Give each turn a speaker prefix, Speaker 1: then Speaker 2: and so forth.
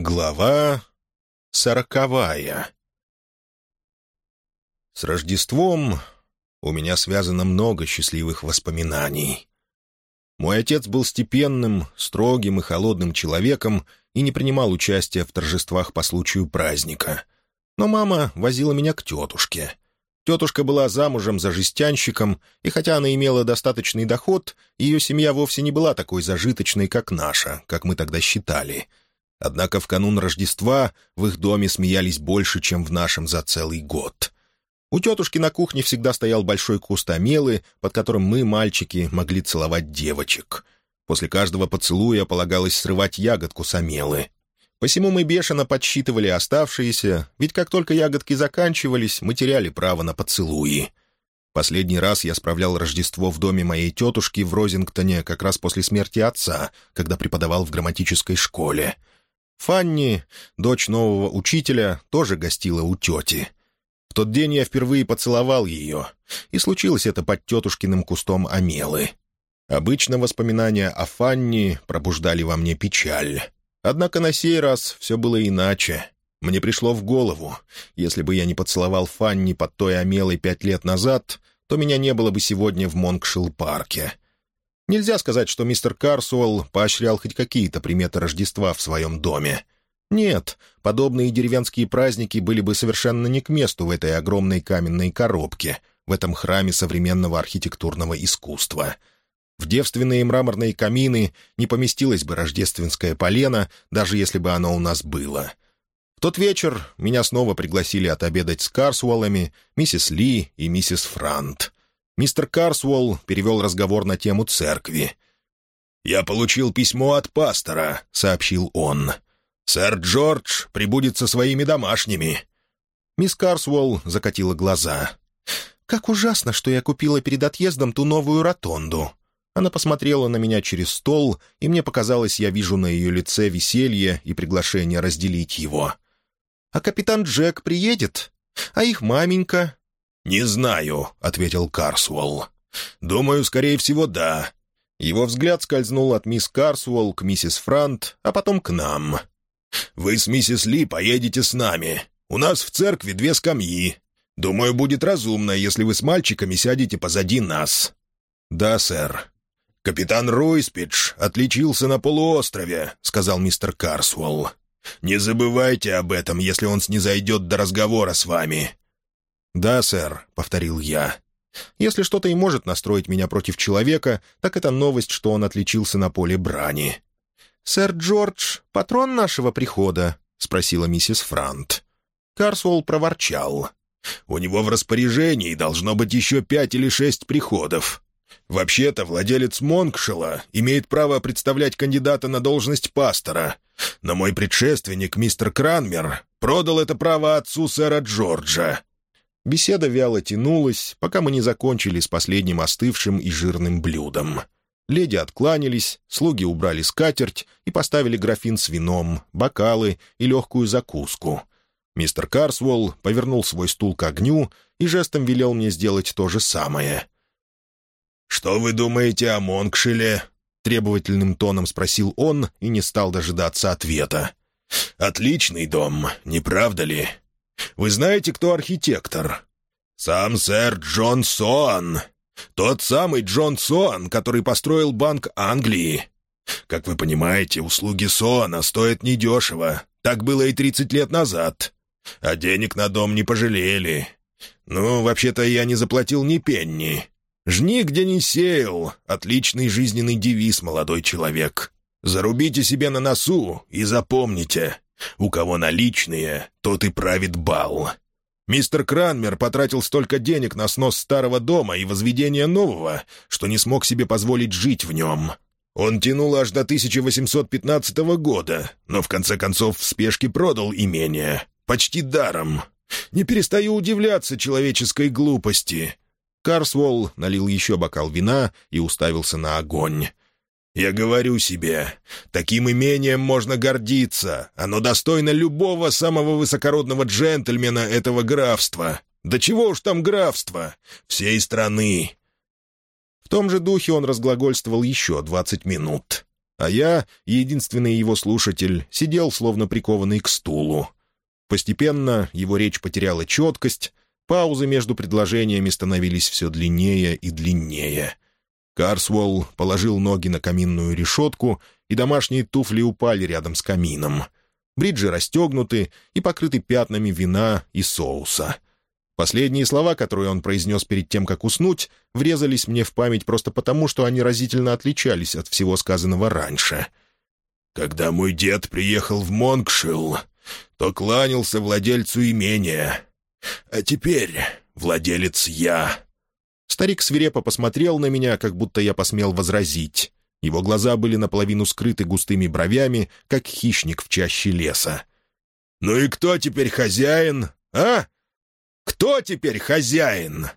Speaker 1: Глава сороковая С Рождеством у меня связано много счастливых воспоминаний. Мой отец был степенным, строгим и холодным человеком и не принимал участия в торжествах по случаю праздника. Но мама возила меня к тетушке. Тетушка была замужем за жестянщиком, и хотя она имела достаточный доход, ее семья вовсе не была такой зажиточной, как наша, как мы тогда считали — Однако в канун Рождества в их доме смеялись больше, чем в нашем за целый год. У тетушки на кухне всегда стоял большой куст омелы, под которым мы, мальчики, могли целовать девочек. После каждого поцелуя полагалось срывать ягодку с омелы. Посему мы бешено подсчитывали оставшиеся, ведь как только ягодки заканчивались, мы теряли право на поцелуи. Последний раз я справлял Рождество в доме моей тетушки в Розингтоне как раз после смерти отца, когда преподавал в грамматической школе — Фанни, дочь нового учителя, тоже гостила у тети. В тот день я впервые поцеловал ее, и случилось это под тетушкиным кустом амелы. Обычно воспоминания о Фанни пробуждали во мне печаль. Однако на сей раз все было иначе. Мне пришло в голову, если бы я не поцеловал Фанни под той амелой пять лет назад, то меня не было бы сегодня в Монкшилл-парке — Нельзя сказать, что мистер Карсуэлл поощрял хоть какие-то приметы Рождества в своем доме. Нет, подобные деревенские праздники были бы совершенно не к месту в этой огромной каменной коробке, в этом храме современного архитектурного искусства. В девственные мраморные камины не поместилось бы рождественское полено, даже если бы оно у нас было. В тот вечер меня снова пригласили отобедать с Карсуэллами, миссис Ли и миссис Франт — Мистер Карсуолл перевел разговор на тему церкви. «Я получил письмо от пастора», — сообщил он. «Сэр Джордж прибудет со своими домашними». Мисс Карсуолл закатила глаза. «Как ужасно, что я купила перед отъездом ту новую ротонду». Она посмотрела на меня через стол, и мне показалось, я вижу на ее лице веселье и приглашение разделить его. «А капитан Джек приедет? А их маменька? «Не знаю», — ответил Карсуэлл. «Думаю, скорее всего, да». Его взгляд скользнул от мисс Карсуэлл к миссис Франт, а потом к нам. «Вы с миссис Ли поедете с нами. У нас в церкви две скамьи. Думаю, будет разумно, если вы с мальчиками сядете позади нас». «Да, сэр». «Капитан Ройспидж отличился на полуострове», — сказал мистер Карсуэлл. «Не забывайте об этом, если он снизойдет до разговора с вами. «Да, сэр», — повторил я. «Если что-то и может настроить меня против человека, так это новость, что он отличился на поле брани». «Сэр Джордж — патрон нашего прихода?» — спросила миссис Франт. Карсуэлл проворчал. «У него в распоряжении должно быть еще пять или шесть приходов. Вообще-то владелец Монкшела имеет право представлять кандидата на должность пастора, но мой предшественник, мистер Кранмер, продал это право отцу сэра Джорджа, Беседа вяло тянулась, пока мы не закончили с последним остывшим и жирным блюдом. Леди откланялись, слуги убрали скатерть и поставили графин с вином, бокалы и легкую закуску. Мистер Карсволл повернул свой стул к огню и жестом велел мне сделать то же самое. «Что вы думаете о Монкшеле?» — требовательным тоном спросил он и не стал дожидаться ответа. «Отличный дом, не правда ли?» Вы знаете, кто архитектор?» «Сам сэр Джон Сон. Тот самый Джон Сон, который построил Банк Англии. Как вы понимаете, услуги Сона стоят недешево. Так было и тридцать лет назад. А денег на дом не пожалели. Ну, вообще-то я не заплатил ни пенни. «Жни, где не сеял» — отличный жизненный девиз, молодой человек. Зарубите себе на носу и запомните, у кого наличные, тот и правит бал. Мистер Кранмер потратил столько денег на снос старого дома и возведение нового, что не смог себе позволить жить в нем. Он тянул аж до 1815 года, но в конце концов в спешке продал имение. Почти даром. Не перестаю удивляться человеческой глупости. Карсволл налил еще бокал вина и уставился на огонь. Я говорю себе, таким имением можно гордиться. Оно достойно любого самого высокородного джентльмена этого графства. Да чего уж там графства? Всей страны. В том же духе он разглагольствовал еще двадцать минут. А я, единственный его слушатель, сидел словно прикованный к стулу. Постепенно его речь потеряла четкость, паузы между предложениями становились все длиннее и длиннее. Карсволл положил ноги на каминную решетку, и домашние туфли упали рядом с камином. Бриджи расстегнуты и покрыты пятнами вина и соуса — Последние слова, которые он произнес перед тем, как уснуть, врезались мне в память просто потому, что они разительно отличались от всего сказанного раньше. «Когда мой дед приехал в Монкшилл, то кланялся владельцу имения. А теперь владелец я». Старик свирепо посмотрел на меня, как будто я посмел возразить. Его глаза были наполовину скрыты густыми бровями, как хищник в чаще леса. «Ну и кто теперь хозяин, а?» Кто теперь хозяин?»